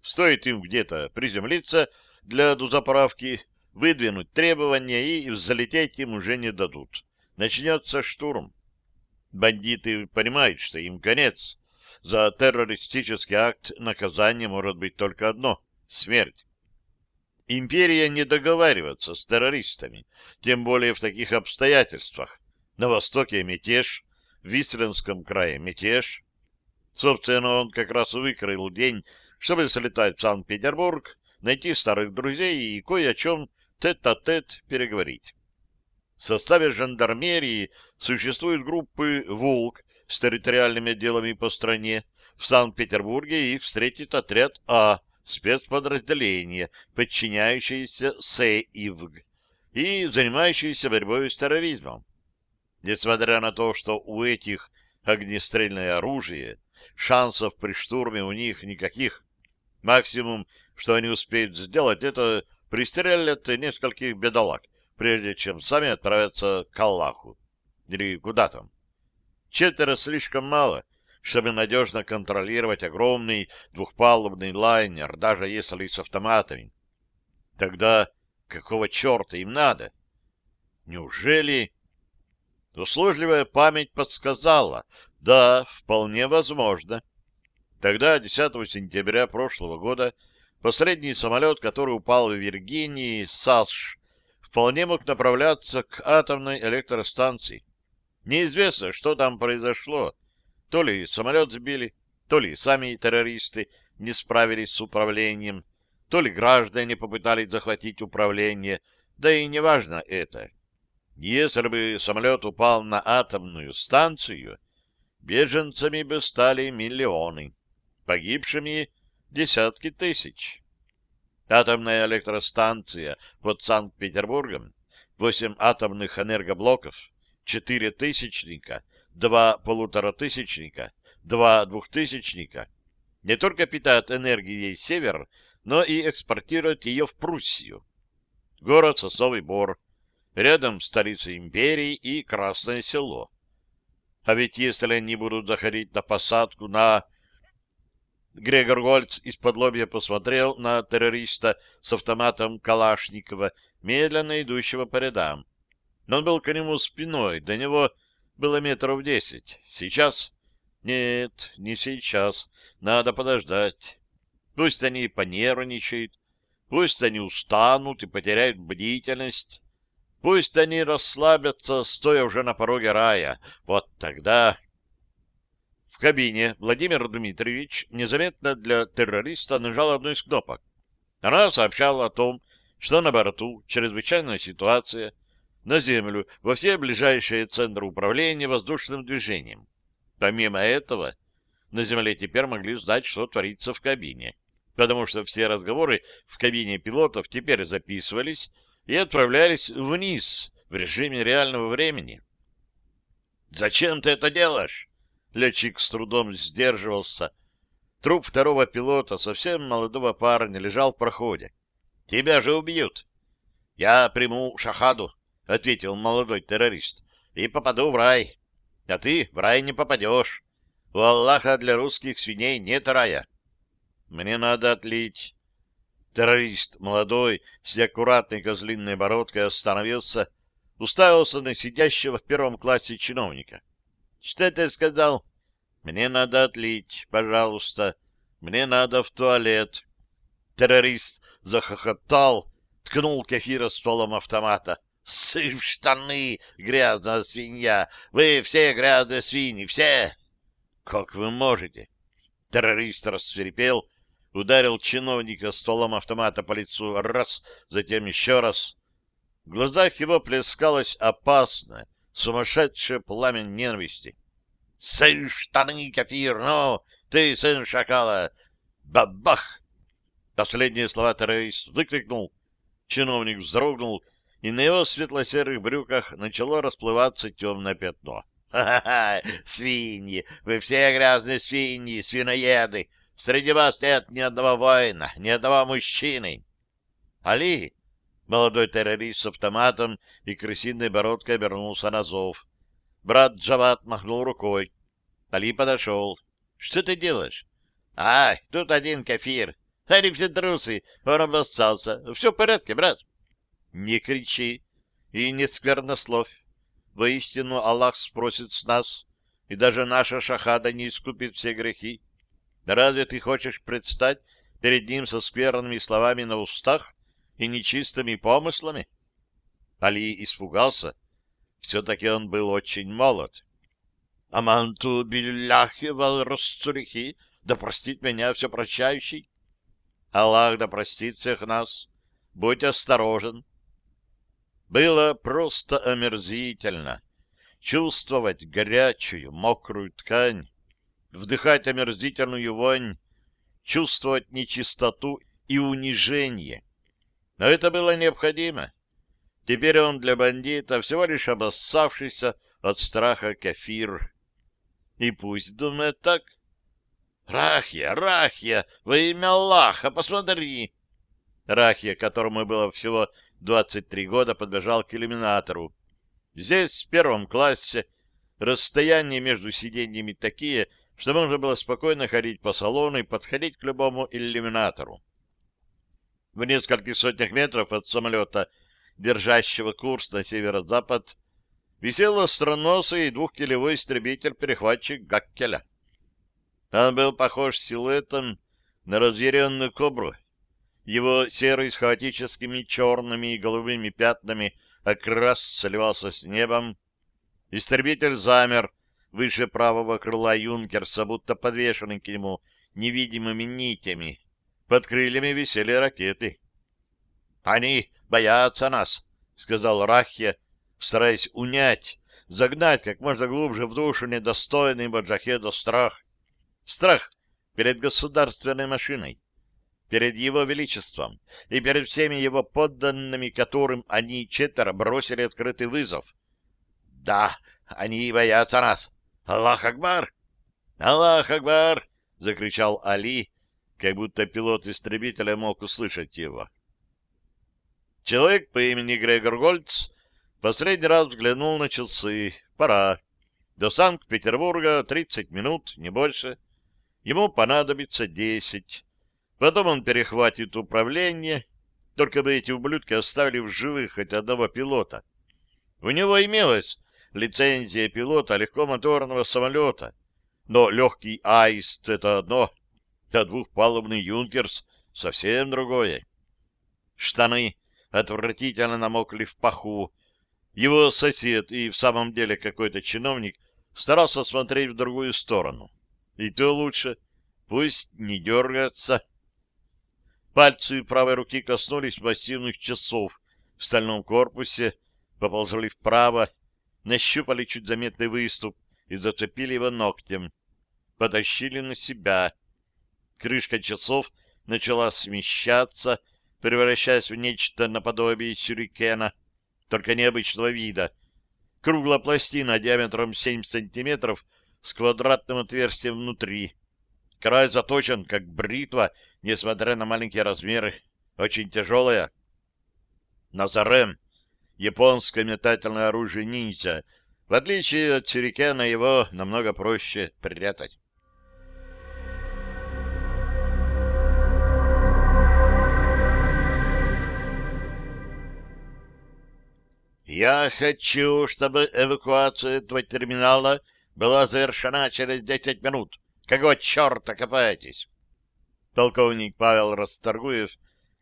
Стоит им где-то приземлиться для дозаправки, выдвинуть требования и взлететь им уже не дадут. Начнется штурм. Бандиты понимают, что им конец. За террористический акт наказание может быть только одно — смерть. Империя не договаривается с террористами, тем более в таких обстоятельствах. На востоке мятеж, в Висленском крае мятеж. Собственно, он как раз выкроил день, чтобы слетать в Санкт-Петербург, найти старых друзей и кое о чем тет-а-тет переговорить. В составе жандармерии существуют группы «Волк» с территориальными отделами по стране. В Санкт-Петербурге их встретит отряд «А» спецподразделение, подчиняющееся СЭИВГ и занимающееся борьбой с терроризмом. Несмотря на то, что у этих огнестрельное оружие, шансов при штурме у них никаких. Максимум, что они успеют сделать, это пристрелят нескольких бедолаг, прежде чем сами отправятся к Аллаху. Или куда там. Четверо слишком мало, чтобы надежно контролировать огромный двухпалубный лайнер, даже если с автоматами. Тогда какого черта им надо? Неужели... Услужливая память подсказала. Да, вполне возможно. Тогда, 10 сентября прошлого года, последний самолет, который упал в Виргинии, САСШ, вполне мог направляться к атомной электростанции. Неизвестно, что там произошло. То ли самолет сбили, то ли сами террористы не справились с управлением, то ли граждане попытались захватить управление, да и неважно это. Если бы самолет упал на атомную станцию, беженцами бы стали миллионы, погибшими десятки тысяч. Атомная электростанция под Санкт-Петербургом, восемь атомных энергоблоков, четыре тысячника, два полуторатысячника, два двухтысячника не только питают энергией север, но и экспортируют ее в Пруссию. Город Сосовый Бор, рядом столица империи и Красное Село. А ведь если они будут заходить на посадку на Грегор Гольц из-под лобья посмотрел на террориста с автоматом Калашникова, медленно идущего по рядам. Он был к нему спиной, до него было метров десять. Сейчас? Нет, не сейчас. Надо подождать. Пусть они понервничают, пусть они устанут и потеряют бдительность, пусть они расслабятся, стоя уже на пороге рая. Вот тогда... В кабине Владимир Дмитриевич незаметно для террориста нажал одну из кнопок. Она сообщала о том, что на борту чрезвычайная ситуация, на землю во все ближайшие центры управления воздушным движением. Помимо этого, на земле теперь могли знать, что творится в кабине, потому что все разговоры в кабине пилотов теперь записывались и отправлялись вниз в режиме реального времени. «Зачем ты это делаешь?» Летчик с трудом сдерживался. Труп второго пилота, совсем молодого парня, лежал в проходе. — Тебя же убьют. — Я приму шахаду, — ответил молодой террорист, — и попаду в рай. А ты в рай не попадешь. У Аллаха для русских свиней нет рая. Мне надо отлить. Террорист, молодой, с аккуратной козлиной бородкой, остановился, уставился на сидящего в первом классе чиновника. — Что ты сказал? — Мне надо отлить, пожалуйста. Мне надо в туалет. Террорист захохотал, ткнул кефира стволом автомата. — Сыв штаны, грязная свинья! Вы все грязные свиньи, все! — Как вы можете? Террорист рассверепел, ударил чиновника стволом автомата по лицу раз, затем еще раз. В глазах его плескалось опасное, сумасшедшее пламя ненависти. — Сын штаны, кефир, ну, ты сын шакала! Бабах! Последние слова террорист выкрикнул. Чиновник вздрогнул, и на его светло-серых брюках начало расплываться темное пятно. «Ха-ха-ха! Свиньи! Вы все грязные свиньи, свиноеды! Среди вас нет ни одного воина, ни одного мужчины. Али, молодой террорист с автоматом и крысиной бородкой обернулся на зов. Брат Джават махнул рукой. Али подошел. — Что ты делаешь? — Ай, тут один кафир. Они все трусы. Он обоссался. Все в порядке, брат? — Не кричи и не сквернословь. Воистину Аллах спросит с нас, и даже наша шахада не искупит все грехи. Разве ты хочешь предстать перед ним со скверными словами на устах и нечистыми помыслами? Али испугался. Все-таки он был очень молод. Аманту билляхи валрасцурихи, да простит меня все прощающий. Аллах да простит всех нас. Будь осторожен. Было просто омерзительно чувствовать горячую, мокрую ткань, вдыхать омерзительную вонь, чувствовать нечистоту и унижение. Но это было необходимо. Теперь он для бандита всего лишь обоссавшийся от страха кафир. И пусть думает так. «Рахья, Рахья, во имя Аллаха, посмотри!» Рахья, которому было всего 23 года, подбежал к иллюминатору. Здесь, в первом классе, расстояния между сиденьями такие, что можно было спокойно ходить по салону и подходить к любому иллюминатору. В нескольких сотнях метров от самолета, держащего курс на северо-запад, висел остроносый двухкилевой истребитель-перехватчик Гаккеля. Он был похож силуэтом на разъяренную кобру. Его серый с хаотическими черными и голубыми пятнами окрас сливался с небом. Истребитель замер, выше правого крыла Юнкерса, будто подвешенный к нему невидимыми нитями. Под крыльями висели ракеты. — Они боятся нас, — сказал Рахья, стараясь унять, загнать как можно глубже в душу недостойный Баджахеда страх. Страх перед государственной машиной, перед его величеством и перед всеми его подданными, которым они четверо бросили открытый вызов. Да, они боятся нас, «Аллах Акбар!» «Аллах Акбар!» — закричал Али, как будто пилот истребителя мог услышать его. Человек по имени Грегор Гольц последний раз взглянул на часы. Пора. До Санкт-Петербурга 30 минут, не больше. Ему понадобится 10. Потом он перехватит управление. Только бы эти ублюдки оставили в живых хоть одного пилота. У него имелось лицензия пилота легкомоторного самолета. Но легкий аист — это одно, а двухпалубный юнкерс — совсем другое. Штаны отвратительно намокли в паху. Его сосед и в самом деле какой-то чиновник старался смотреть в другую сторону. И то лучше, пусть не дергается. Пальцы правой руки коснулись массивных часов в стальном корпусе, поползли вправо, нащупали чуть заметный выступ и зацепили его ногтем. Потащили на себя. Крышка часов начала смещаться, превращаясь в нечто наподобие сюрикена, только необычного вида. Круглая пластина диаметром 7 сантиметров с квадратным отверстием внутри. Край заточен, как бритва, несмотря на маленькие размеры. Очень тяжелая. Назарем японское метательное оружие ниндзя. В отличие от сюрикена, его намного проще прятать. — Я хочу, чтобы эвакуация этого терминала была завершена через десять минут. Какого черта копаетесь? Полковник Павел Расторгуев,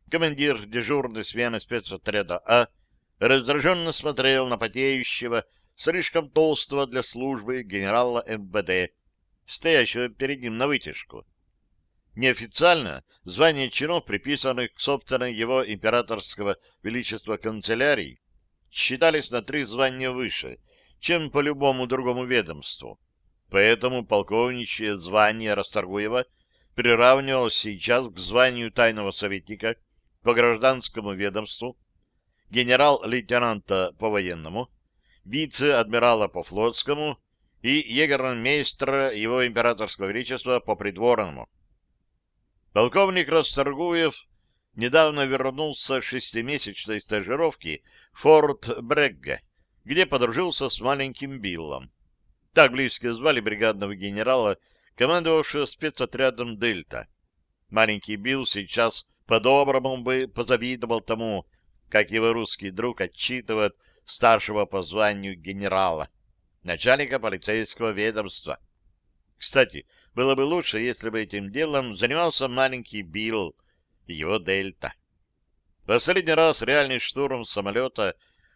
командир дежурной смены спецотряда А, раздраженно смотрел на потеющего, слишком толстого для службы генерала МВД, стоящего перед ним на вытяжку. Неофициально звание чинов, приписанных к собственной его императорского величества канцелярии, считались на три звания выше, чем по любому другому ведомству. Поэтому полковничье звание Расторгуева приравнивалось сейчас к званию тайного советника по гражданскому ведомству, генерал-лейтенанта по военному, вице-адмирала по флотскому и егермейстера его императорского величества по придворному. Полковник Расторгуев недавно вернулся с шестимесячной стажировки в Форт Брегге, где подружился с маленьким Биллом. Так близко звали бригадного генерала, командовавшего спецотрядом «Дельта». Маленький Билл сейчас по-доброму бы позавидовал тому, как его русский друг отчитывает старшего по званию генерала, начальника полицейского ведомства. Кстати, было бы лучше, если бы этим делом занимался маленький Билл его Дельта. Последний раз реальный штурм самолета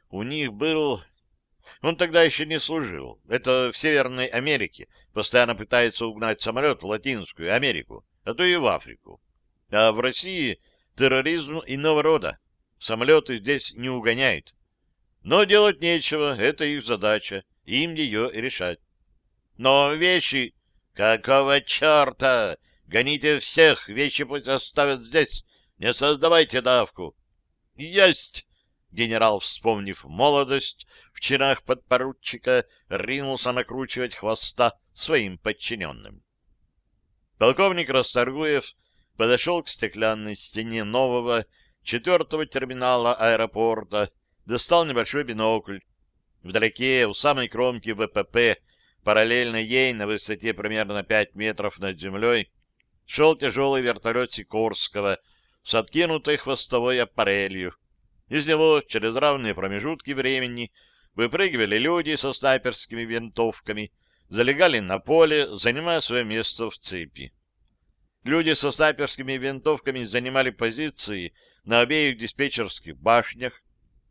у них был... Он тогда еще не служил. Это в Северной Америке. Постоянно пытается угнать самолет в Латинскую Америку, а то и в Африку. А в России терроризм иного рода. Самолеты здесь не угоняют. Но делать нечего, это их задача, им ее решать. Но вещи... Какого черта? Гоните всех, вещи пусть оставят здесь. Не создавайте давку. Есть! Генерал, вспомнив молодость, в чинах подпоручика ринулся накручивать хвоста своим подчиненным. Полковник Расторгуев подошел к стеклянной стене нового четвертого терминала аэропорта, достал небольшой бинокль. Вдалеке, у самой кромки ВПП, параллельно ей на высоте примерно 5 метров над землей, шел тяжелый вертолет Сикорского с откинутой хвостовой аппарелью. Из него через равные промежутки времени выпрыгивали люди со снайперскими винтовками, залегали на поле, занимая свое место в цепи. Люди со снайперскими винтовками занимали позиции на обеих диспетчерских башнях,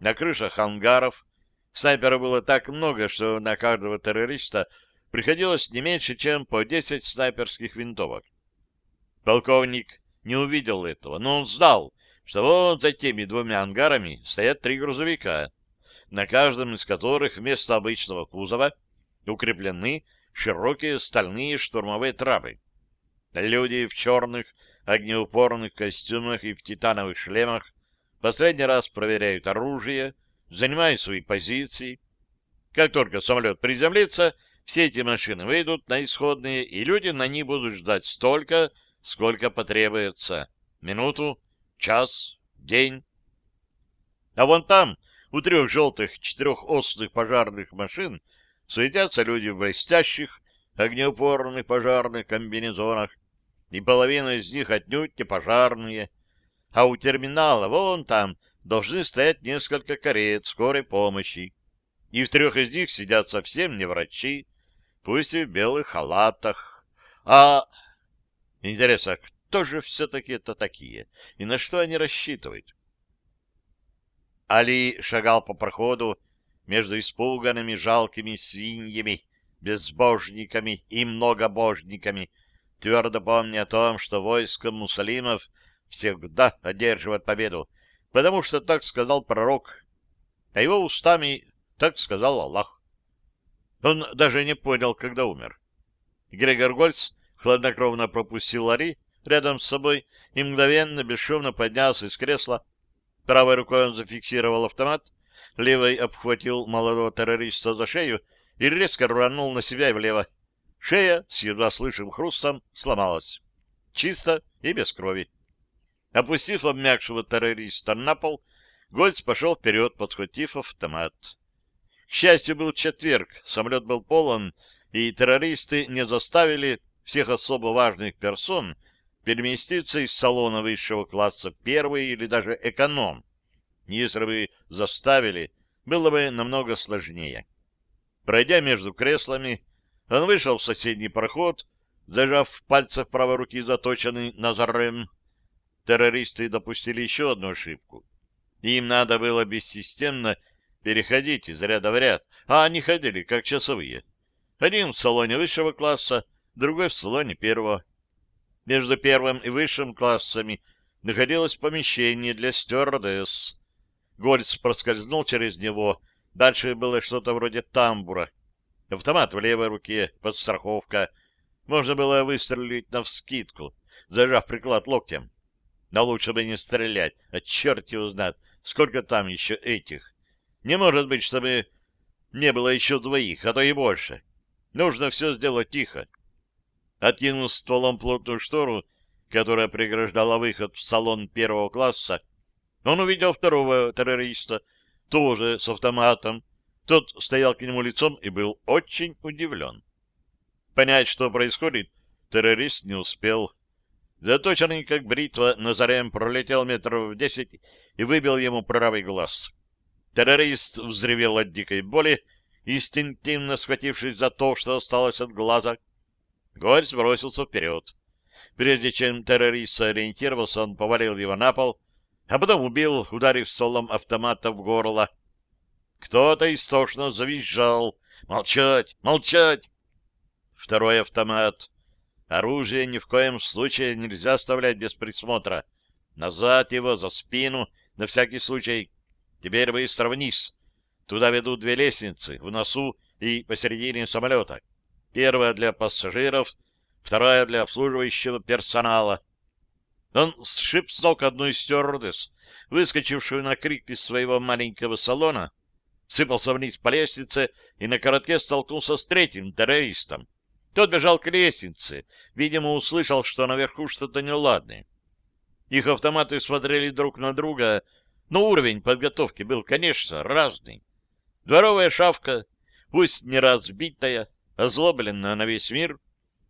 на крышах ангаров. Снайперов было так много, что на каждого террориста приходилось не меньше, чем по 10 снайперских винтовок. Полковник не увидел этого, но он знал, что вот за теми двумя ангарами стоят три грузовика, на каждом из которых вместо обычного кузова укреплены широкие стальные штурмовые трапы. Люди в черных огнеупорных костюмах и в титановых шлемах последний раз проверяют оружие, занимают свои позиции. Как только самолет приземлится, все эти машины выйдут на исходные, и люди на них будут ждать столько, сколько потребуется. Минуту, час, день. А вон там, у трех желтых четырехосных пожарных машин, суетятся люди в блестящих, огнеупорных пожарных комбинезонах, и половина из них отнюдь не пожарные. А у терминала, вон там, должны стоять несколько карет скорой помощи. И в трех из них сидят совсем не врачи, пусть и в белых халатах. А... Интересно, а кто же все-таки это такие? И на что они рассчитывают? Али шагал по проходу между испуганными жалкими свиньями, безбожниками и многобожниками, твердо помня о том, что войско мусалимов всегда одерживает победу, потому что так сказал пророк, а его устами так сказал Аллах. Он даже не понял, когда умер. Грегор Гольц хладнокровно пропустил Лари рядом с собой и мгновенно, бесшумно поднялся из кресла. Правой рукой он зафиксировал автомат, левой обхватил молодого террориста за шею и резко рванул на себя и влево. Шея с едва слышим хрустом сломалась. Чисто и без крови. Опустив обмякшего террориста на пол, Гольц пошел вперед, подхватив автомат. К счастью, был четверг, самолет был полон, и террористы не заставили всех особо важных персон переместиться из салона высшего класса первый или даже эконом. Если бы заставили, было бы намного сложнее. Пройдя между креслами, он вышел в соседний проход, зажав в пальцах правой руки заточенный Назарем. Террористы допустили еще одну ошибку. Им надо было бессистемно переходить из ряда в ряд, а они ходили как часовые. Один в салоне высшего класса, другой в салоне первого. Между первым и высшим классами находилось помещение для стюардесс. Гольц проскользнул через него. Дальше было что-то вроде тамбура. Автомат в левой руке, подстраховка. Можно было выстрелить навскидку, зажав приклад локтем. Но лучше бы не стрелять, а черт его сколько там еще этих. Не может быть, чтобы не было еще двоих, а то и больше. Нужно все сделать тихо. Откинув стволом плотную штору, которая преграждала выход в салон первого класса, он увидел второго террориста, тоже с автоматом. Тот стоял к нему лицом и был очень удивлен. Понять, что происходит, террорист не успел. Заточенный, как бритва, Назарем пролетел метров в десять и выбил ему правый глаз. Террорист взревел от дикой боли, инстинктивно схватившись за то, что осталось от глаза. Горь бросился вперед. Прежде чем террорист сориентировался, он повалил его на пол, а потом убил, ударив стволом автомата в горло. Кто-то истошно завизжал. «Молчать! Молчать!» Второй автомат. Оружие ни в коем случае нельзя оставлять без присмотра. Назад его, за спину, на всякий случай. Теперь быстро вниз. Туда ведут две лестницы, в носу и посередине самолета. Первая для пассажиров, вторая для обслуживающего персонала. Он сшиб с ног одну из стюардесс, выскочившую на крик из своего маленького салона, сыпался вниз по лестнице и на коротке столкнулся с третьим террористом. Тот бежал к лестнице, видимо, услышал, что наверху что-то неладное. Их автоматы смотрели друг на друга, но уровень подготовки был, конечно, разный. Дворовая шавка, пусть не разбитая, озлобленная на весь мир,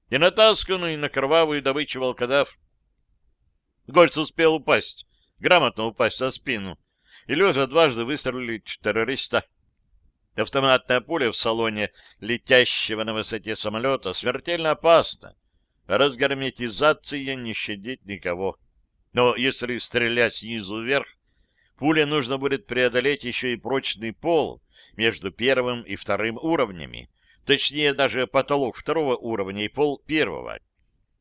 и натасканную на кровавую добычу волкодав. Гольц успел упасть, грамотно упасть на спину, и лежа дважды выстрелить террориста. Автоматная пуля в салоне летящего на высоте самолета смертельно опасна. Разгерметизация не щадит никого. Но если стрелять снизу вверх, пуле нужно будет преодолеть еще и прочный пол между первым и вторым уровнями, точнее даже потолок второго уровня и пол первого.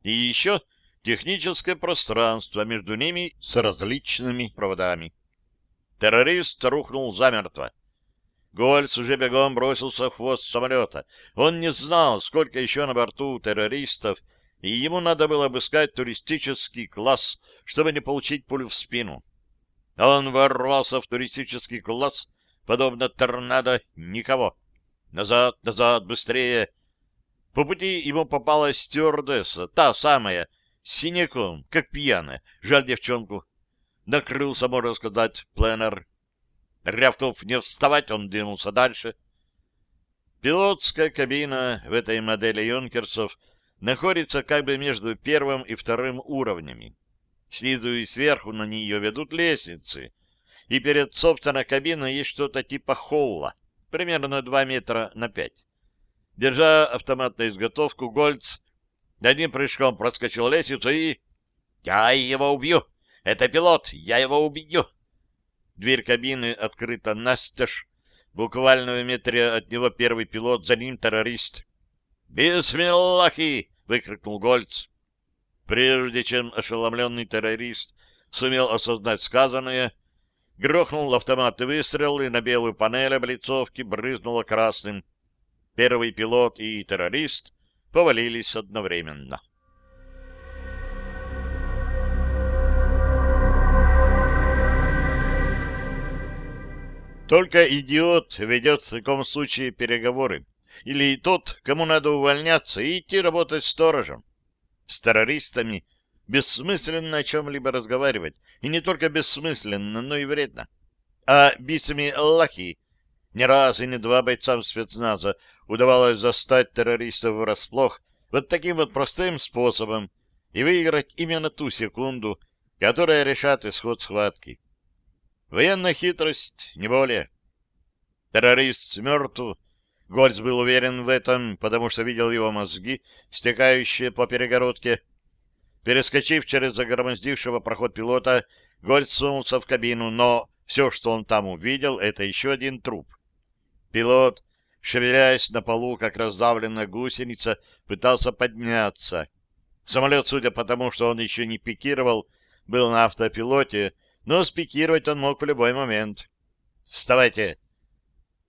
И еще техническое пространство между ними с различными проводами. Террорист рухнул замертво. Гольц уже бегом бросился в хвост самолета. Он не знал, сколько еще на борту террористов, и ему надо было обыскать туристический класс, чтобы не получить пулю в спину. Он ворвался в туристический класс, подобно торнадо, никого. Назад, назад, быстрее. По пути ему попалась стюардесса, та самая, с синяком, как пьяная. Жаль девчонку. Накрылся, можно сказать, пленер. Рявкнув не вставать, он двинулся дальше. Пилотская кабина в этой модели юнкерсов находится как бы между первым и вторым уровнями. Снизу и сверху на нее ведут лестницы, и перед собственной кабиной есть что-то типа холла, примерно 2 метра на 5. Держа автомат на изготовку, Гольц одним прыжком проскочил лестницу и... «Я его убью! Это пилот! Я его убью!» Дверь кабины открыта настежь. Буквально в метре от него первый пилот, за ним террорист. «Бисмиллахи!» — выкрикнул Гольц. Прежде чем ошеломленный террорист сумел осознать сказанное, грохнул автомат и выстрел, и на белую панель облицовки брызнуло красным. Первый пилот и террорист повалились одновременно. Только идиот ведет в таком случае переговоры. Или тот, кому надо увольняться и идти работать сторожем. С террористами бессмысленно о чем-либо разговаривать. И не только бессмысленно, но и вредно. А бисами Аллахи не раз и не два бойцам спецназа удавалось застать террористов врасплох вот таким вот простым способом и выиграть именно ту секунду, которая решат исход схватки. Военная хитрость, не более. Террорист мертв. Гольц был уверен в этом, потому что видел его мозги, стекающие по перегородке. Перескочив через загромоздившего проход пилота, Гольц сунулся в кабину, но все, что он там увидел, это еще один труп. Пилот, шевеляясь на полу, как раздавленная гусеница, пытался подняться. Самолет, судя по тому, что он еще не пикировал, был на автопилоте, но спикировать он мог в любой момент. «Вставайте!»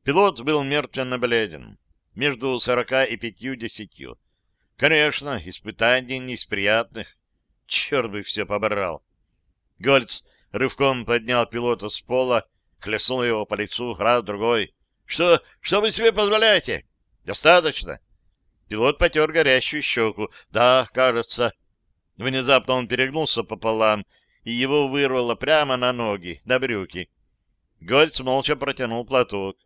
Пилот был мертвенно бледен, между сорока и пятью-десятью. Конечно, испытание не из приятных. Черт бы все побрал. Гольц рывком поднял пилота с пола, хлестнул его по лицу раз-другой. «Что? Что вы себе позволяете?» «Достаточно». Пилот потер горящую щеку. «Да, кажется». Внезапно он перегнулся пополам, и его вырвало прямо на ноги, на брюки. Гольц молча протянул платок.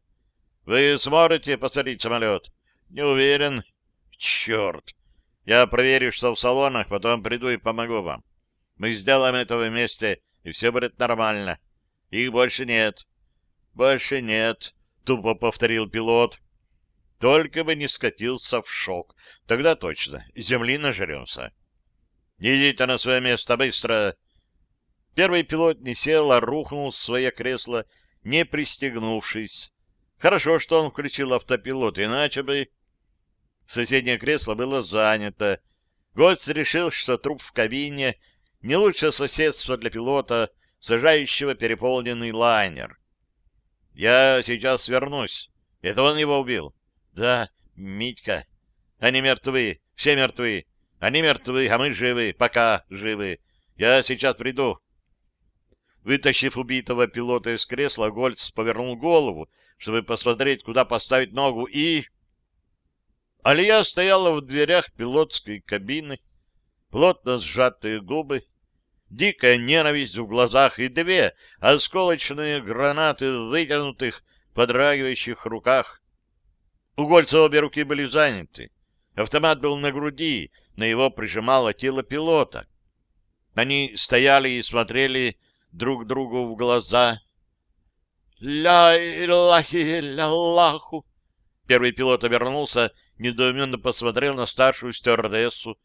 «Вы сможете посадить самолет?» «Не уверен». «Черт! Я проверю, что в салонах, потом приду и помогу вам. Мы сделаем это вместе, и все будет нормально. Их больше нет». «Больше нет», — тупо повторил пилот. «Только бы не скатился в шок. Тогда точно, земли нажремся». «Идите на свое место быстро!» Первый пилот не сел, а рухнул в свое кресло, не пристегнувшись. Хорошо, что он включил автопилот, иначе бы... Соседнее кресло было занято. Гольц решил, что труп в кабине — не лучшее соседство для пилота, сажающего переполненный лайнер. «Я сейчас вернусь. Это он его убил?» «Да, Митька. Они мертвы, все мертвы. Они мертвы, а мы живы, пока живы. Я сейчас приду». Вытащив убитого пилота из кресла, Гольц повернул голову, чтобы посмотреть, куда поставить ногу, и... Алия стояла в дверях пилотской кабины, плотно сжатые губы, дикая ненависть в глазах и две осколочные гранаты в вытянутых, подрагивающих руках. У Гольца обе руки были заняты. Автомат был на груди, на его прижимало тело пилота. Они стояли и смотрели друг другу в глаза. «Ля илахи ляллаху!» Первый пилот обернулся, недоуменно посмотрел на старшую стюардессу.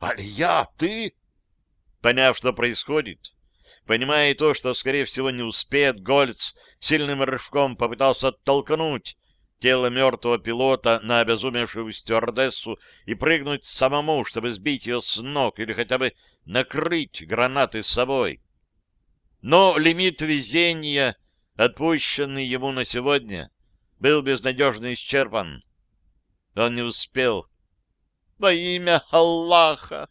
«Алья, ты?» Поняв, что происходит, понимая и то, что, скорее всего, не успеет, Гольц сильным рывком попытался оттолкнуть тело мертвого пилота на обезумевшую стюардессу и прыгнуть самому, чтобы сбить ее с ног или хотя бы накрыть гранаты с собой. Но лимит везения, отпущенный ему на сегодня, был безнадежно исчерпан. Он не успел. «Во имя Аллаха!